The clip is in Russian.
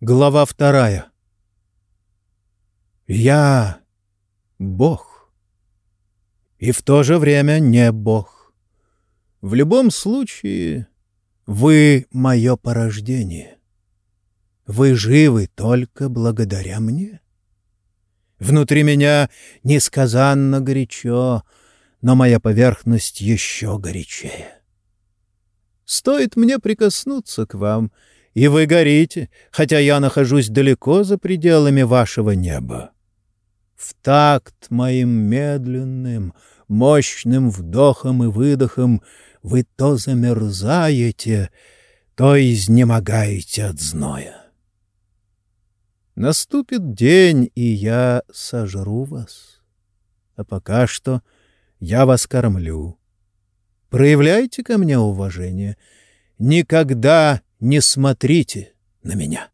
Глава вторая. Я Бог. И в то же время не Бог. В любом случае, вы — мое порождение. Вы живы только благодаря мне. Внутри меня несказанно горячо, но моя поверхность еще горячее. Стоит мне прикоснуться к вам — и вы горите, хотя я нахожусь далеко за пределами вашего неба. В такт моим медленным, мощным вдохом и выдохом вы то замерзаете, то изнемогаете от зноя. Наступит день, и я сожру вас. А пока что я вас кормлю. Проявляйте ко мне уважение. Никогда не смотрите на меня.